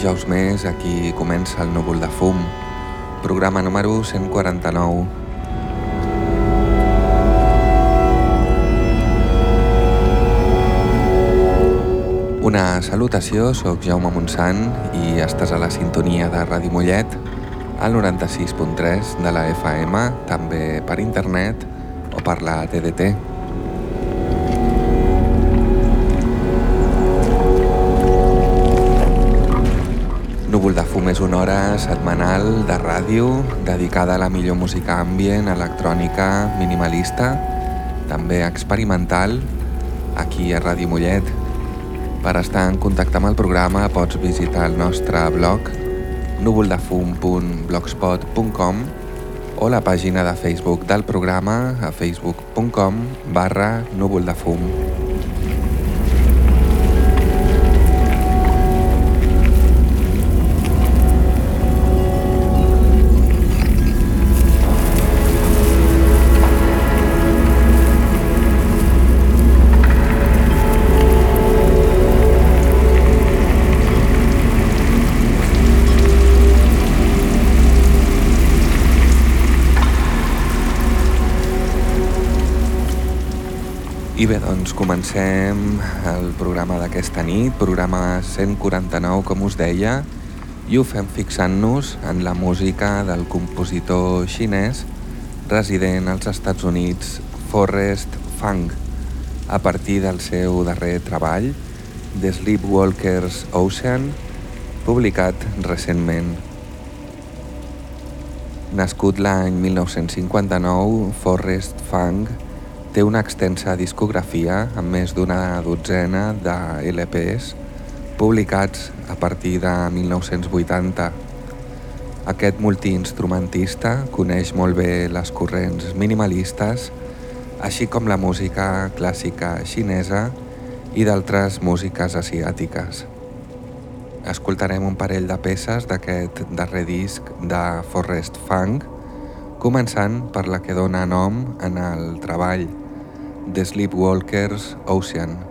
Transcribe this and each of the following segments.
dijous més, aquí comença el núvol de fum, programa número 149. Una salutació, sóc Jaume Montsant i estàs a la sintonia de Ràdio Mollet, al 96.3 de la FM, també per internet o per la TDT. Hora setmanal de ràdio dedicada a la millor música ambient, electrònica, minimalista, també experimental, aquí a Ràdio Mollet. Per estar en contacte amb el programa pots visitar el nostre blog núvoldefum.blogspot.com o la pàgina de Facebook del programa a facebook.com barra núvoldefum.com I bé, doncs comencem el programa d'aquesta nit, programa 149, com us deia, i ho fem fixant-nos en la música del compositor xinès resident als Estats Units, Forrest Fang, a partir del seu darrer treball, The Sleepwalker's Ocean, publicat recentment. Nascut l'any 1959, Forrest Fang Té una extensa discografia amb més d'una dotzena de LPs publicats a partir de 1980. Aquest multiinstrumentista coneix molt bé les corrents minimalistes, així com la música clàssica xinesa i d'altres músiques asiàtiques. Escoltarem un parell de peces d'aquest darrer disc de Forrest Funk, començant per la que dona nom en el treball, The Sleepwalker's Ocean.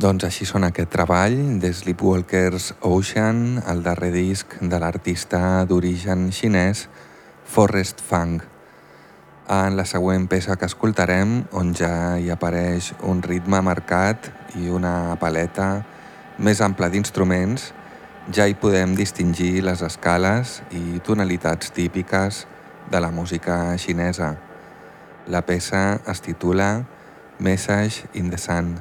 Doncs així són aquest treball de Sleepwalkers Ocean, el darrer disc de l'artista d'origen xinès Forest Fang. En la següent peça que escoltarem, on ja hi apareix un ritme marcat i una paleta més ampla d'instruments, ja hi podem distingir les escales i tonalitats típiques de la música xinesa. La peça es titula Message in the Sun.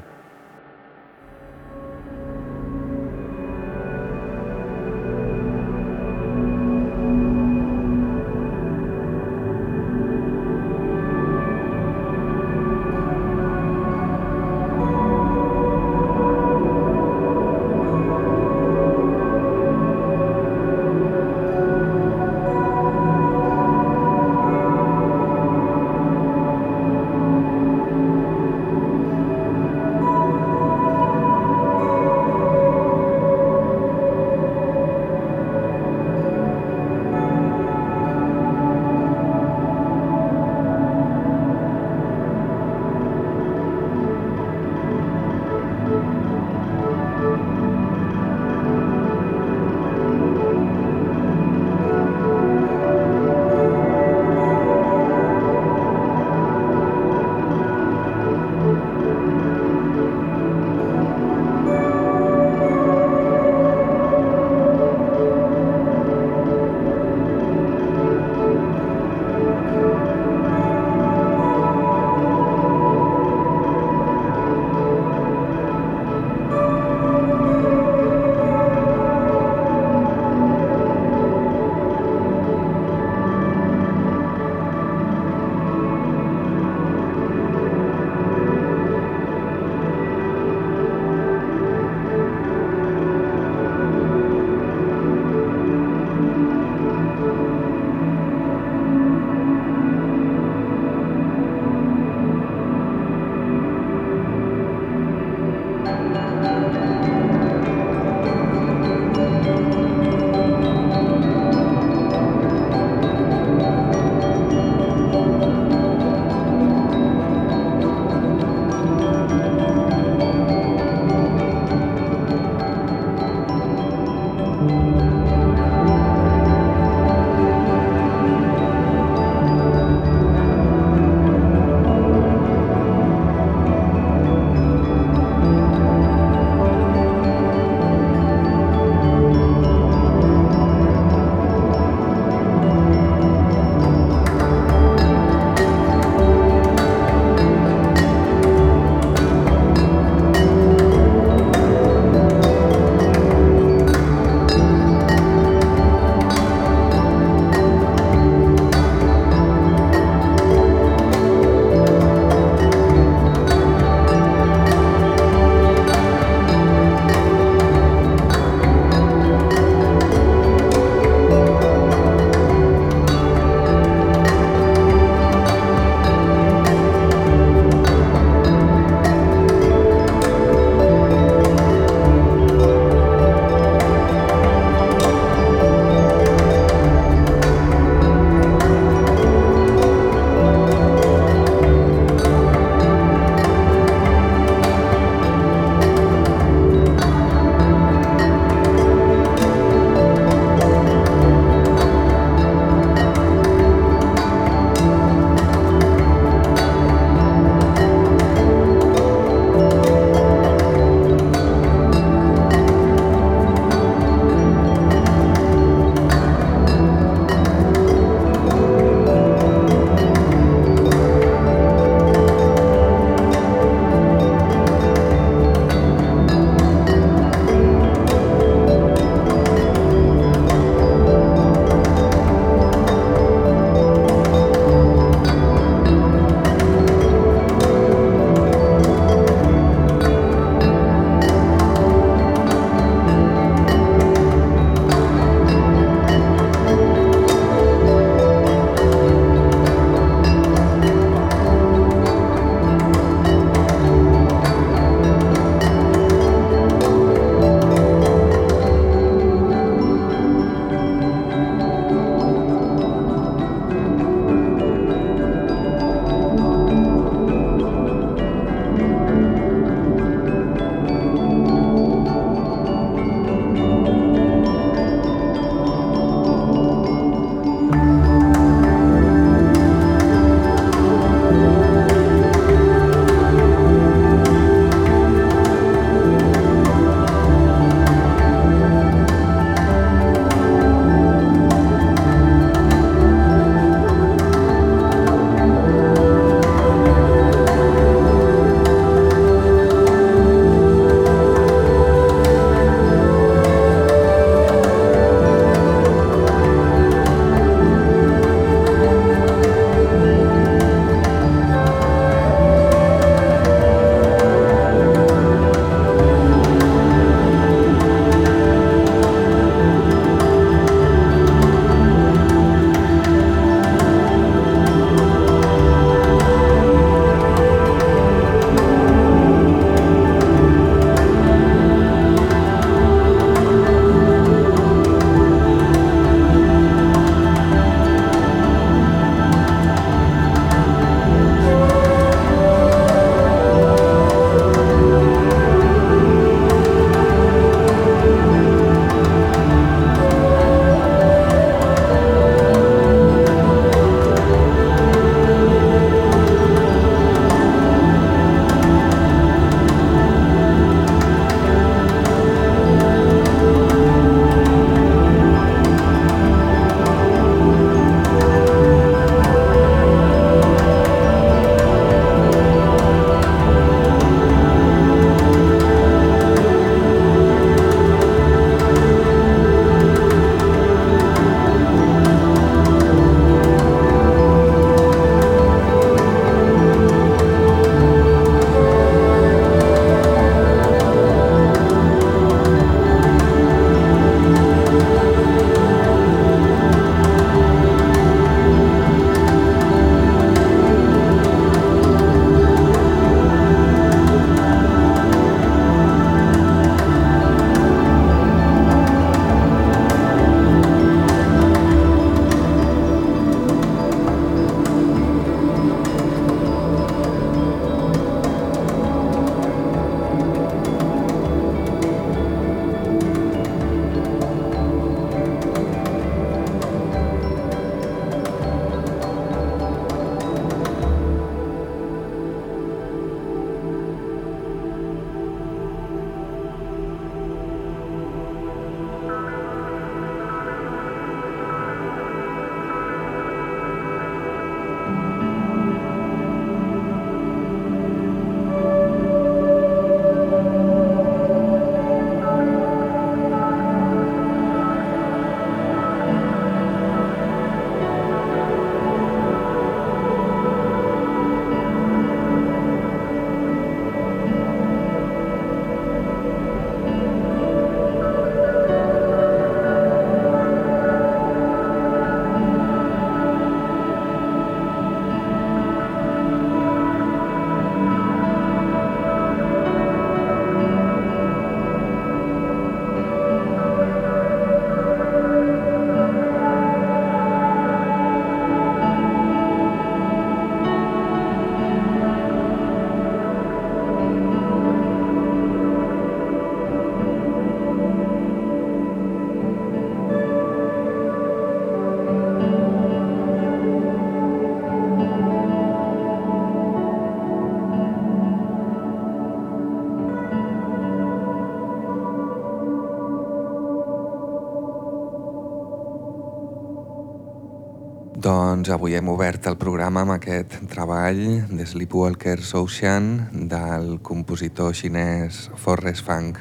Doncs avui hem obert el programa amb aquest treball de Sleepwalkers Ocean del compositor xinès Forrest Fang.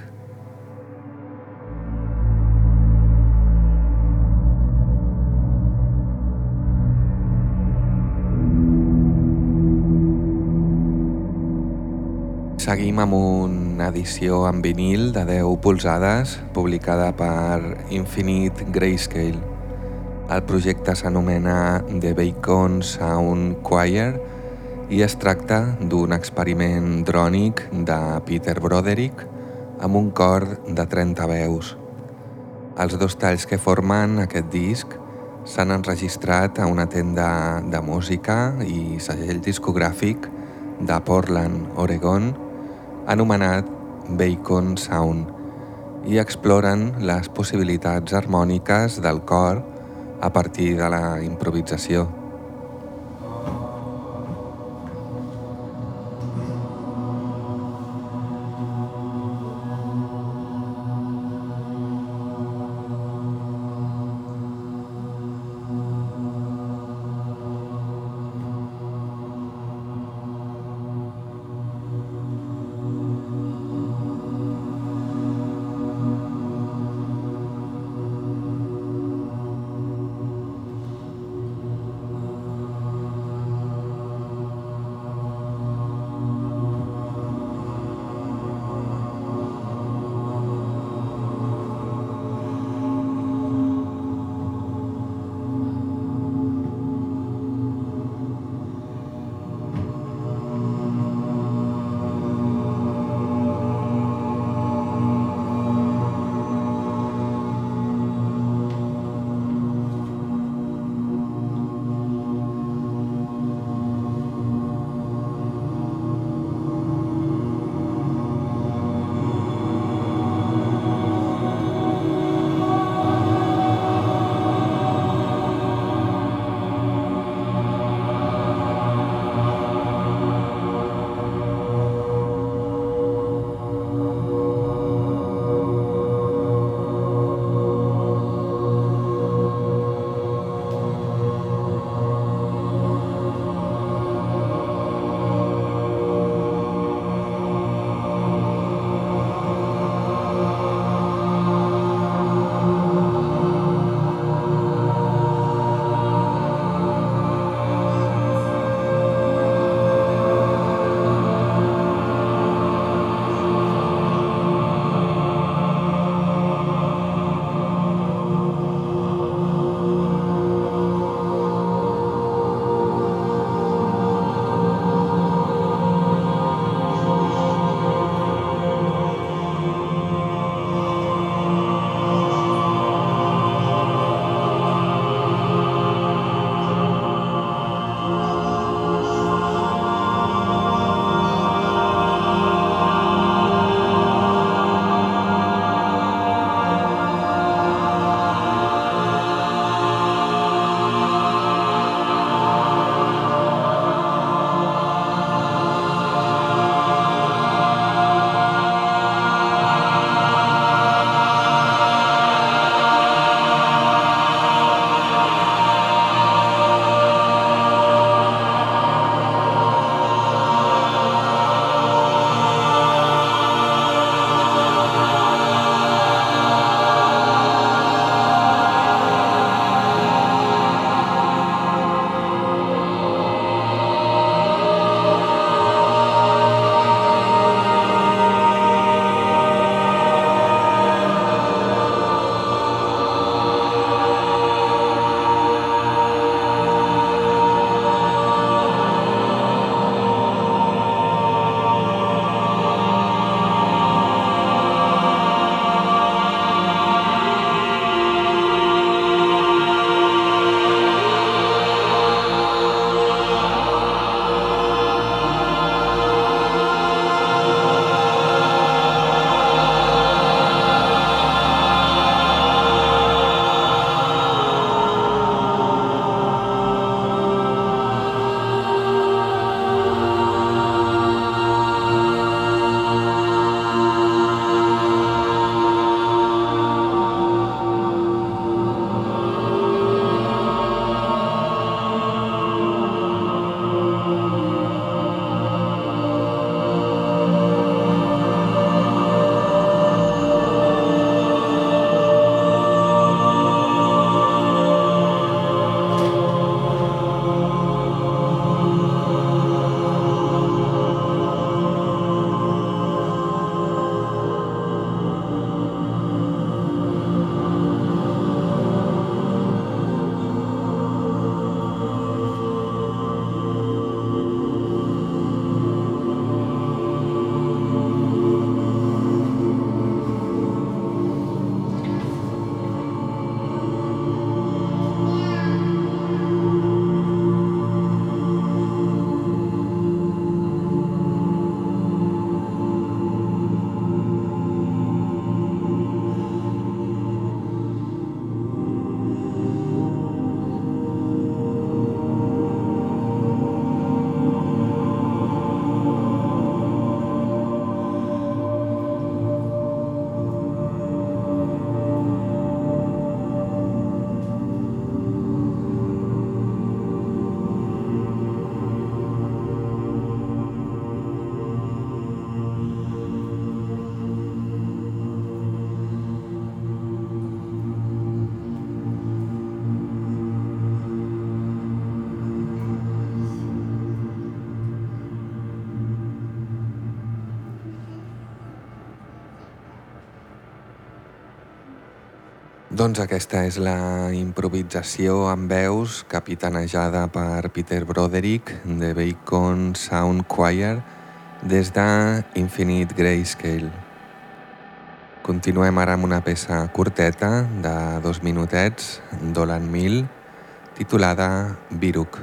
Seguim amb una edició en vinil de 10 polzades publicada per Infinite Grayscale. El projecte s'anomena The Bacon Sound Choir i es tracta d'un experiment drònic de Peter Broderick amb un cor de 30 veus. Els dos talls que formen aquest disc s'han enregistrat a una tenda de música i segell discogràfic de Portland, Oregon, anomenat Bacon Sound i exploren les possibilitats harmòniques del cor a partir de la improvisació. Doncs aquesta és la improvisació amb veus capitanejada per Peter Broderick de Bacon Sound Choir des de Infinite Grayscale. Continuem ara amb una peça curteta de dos minutets d'Olan Mill titulada Viruk.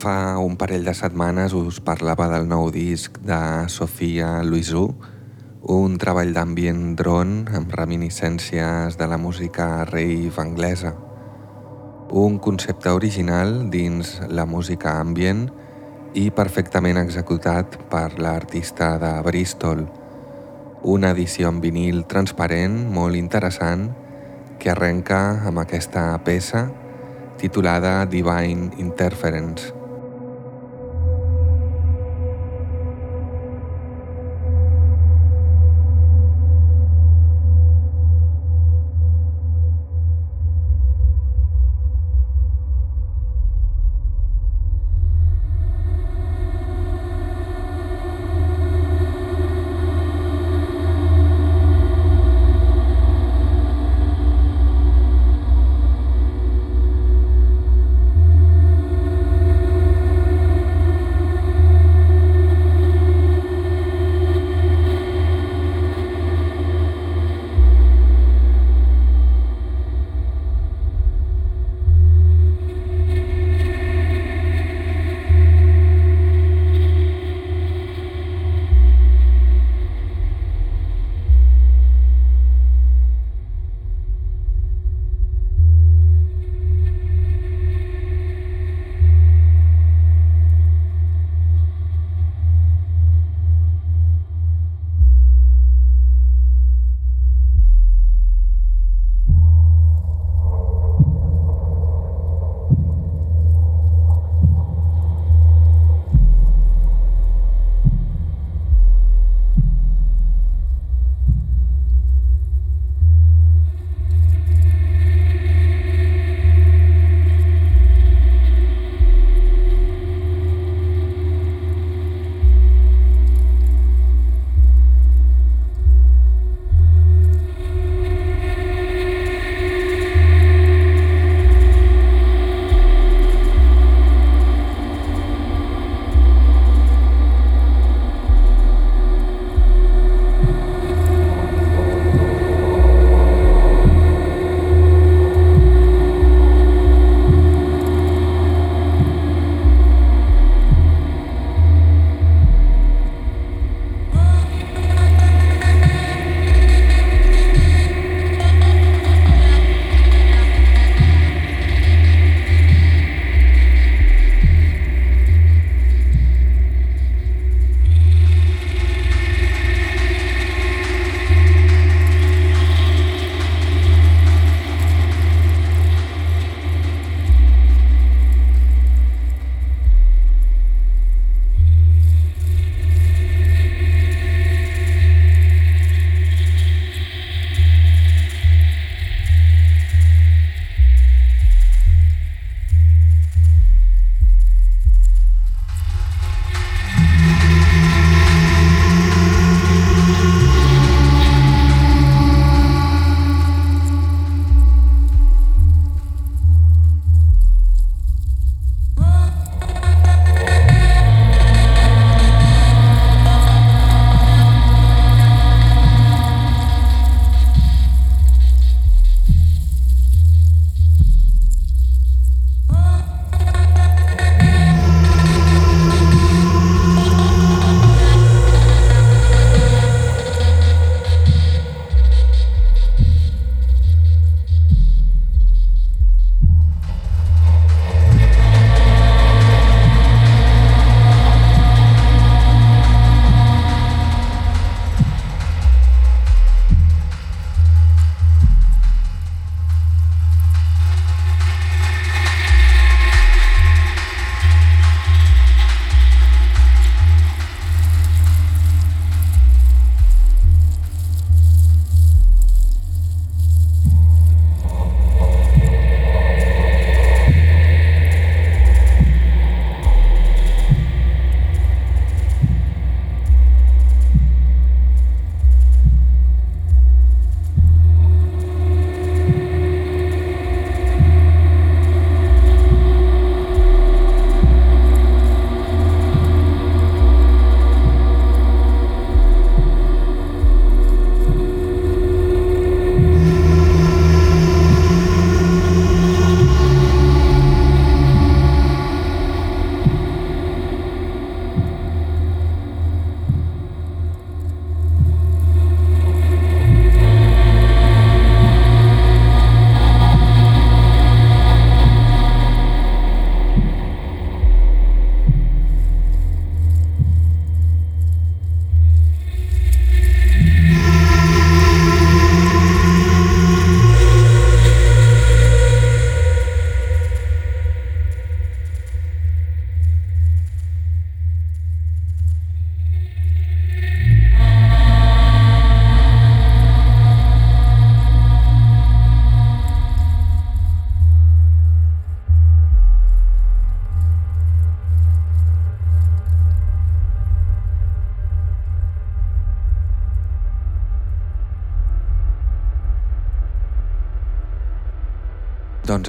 Fa un parell de setmanes us parlava del nou disc de Sofia Luisu, un treball d'ambient dron amb reminiscències de la música rave anglesa. Un concepte original dins la música ambient i perfectament executat per l'artista de Bristol. Una edició en vinil transparent molt interessant que arrenca amb aquesta peça titulada Divine Interference.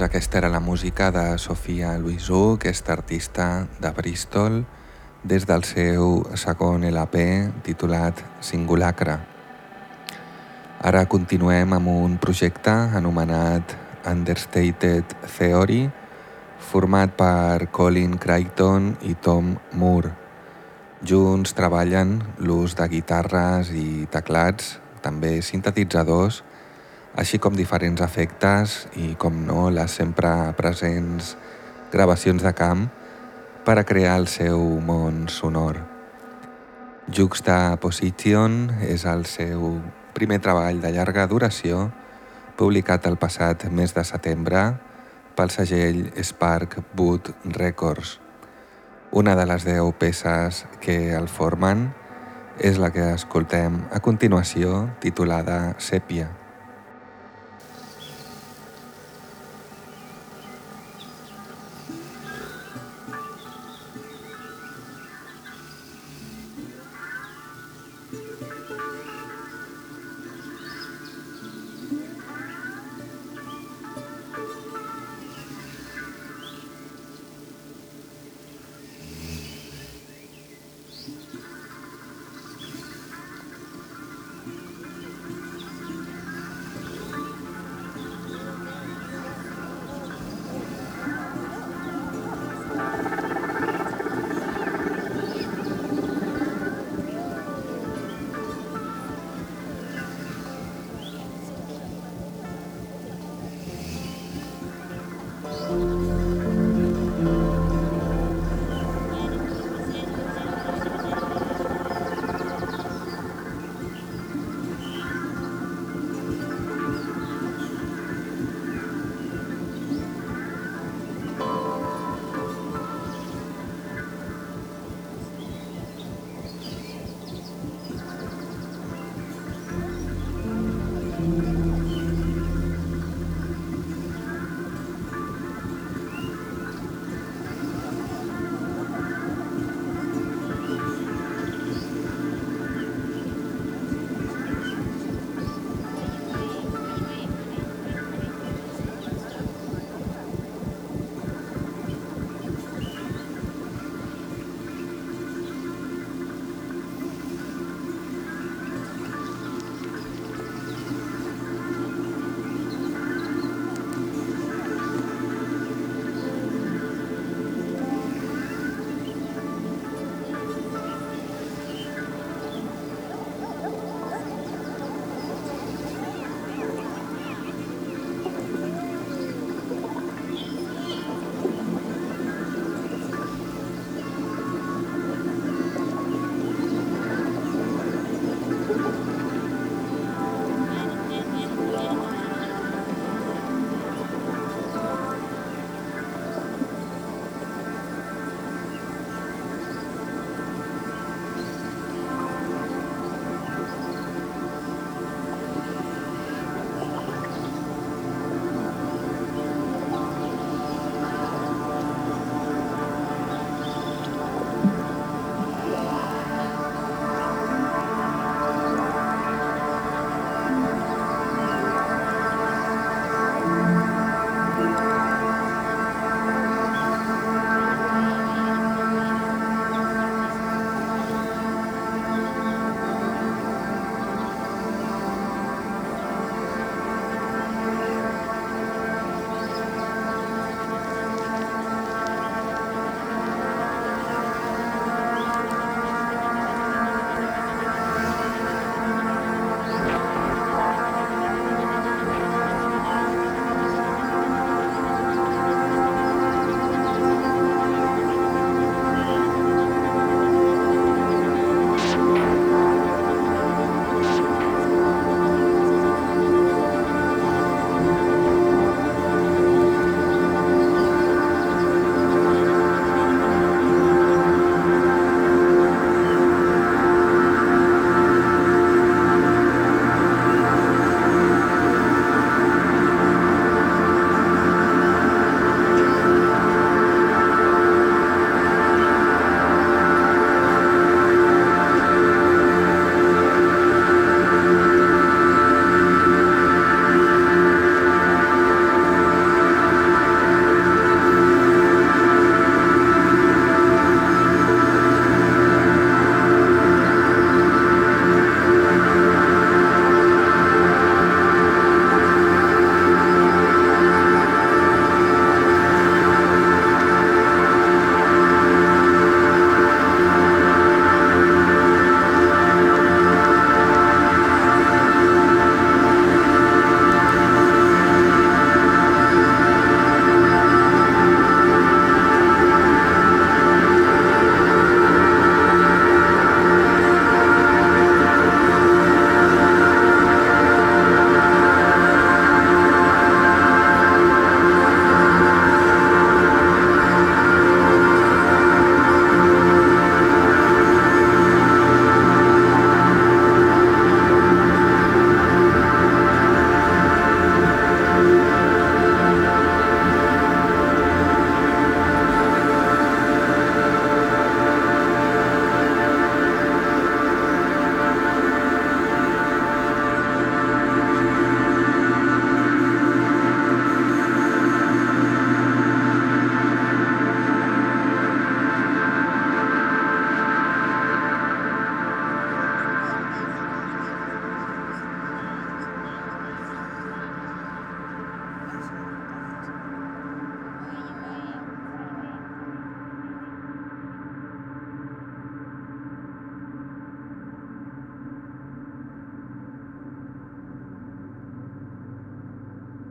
Doncs aquesta era la música de Sofia Luisú, aquesta artista de Bristol, des del seu segon LP titulat Singulacre. Ara continuem amb un projecte anomenat Understated Theory, format per Colin Crichton i Tom Moore. Junts treballen l'ús de guitarres i teclats, també sintetitzadors, així com diferents efectes i, com no, les sempre presents gravacions de camp per a crear el seu món sonor. Juxtaposition és el seu primer treball de llarga duració publicat el passat mes de setembre pel segell Spark Boot Records. Una de les deu peces que el formen és la que escoltem a continuació titulada Sèpia.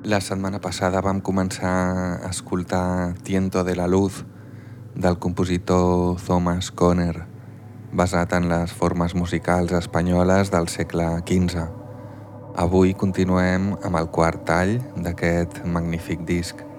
La setmana passada vam començar a escoltar Tiento de la Luz del compositor Thomas Conner, basat en les formes musicals espanyoles del segle XV. Avui continuem amb el quart tall d'aquest magnífic disc.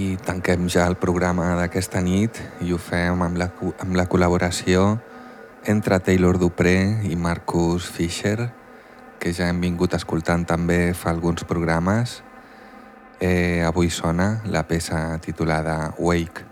I tanquem ja el programa d'aquesta nit i ho fem amb la, amb la col·laboració entre Taylor Dupré i Marcus Fisher, que ja hem vingut escoltant també fa alguns programes. Eh, avui sona la peça titulada Wake.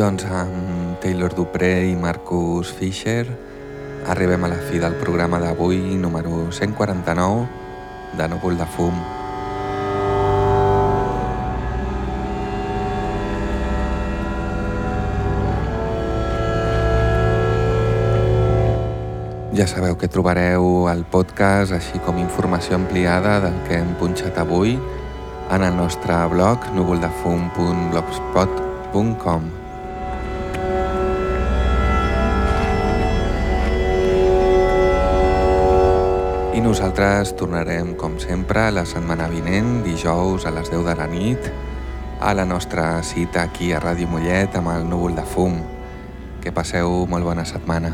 Doncs amb Taylor Dupré i Marcus Fisher arribem a la fi del programa d'avui número 149 de Núvol de Fum. Ja sabeu que trobareu el podcast així com informació ampliada del que hem punxat avui en el nostre blog núvoldefum.blogspot.com I nosaltres tornarem, com sempre, la setmana vinent, dijous a les 10 de la nit, a la nostra cita aquí a Ràdio Mollet amb el núvol de fum. Que passeu molt bona setmana.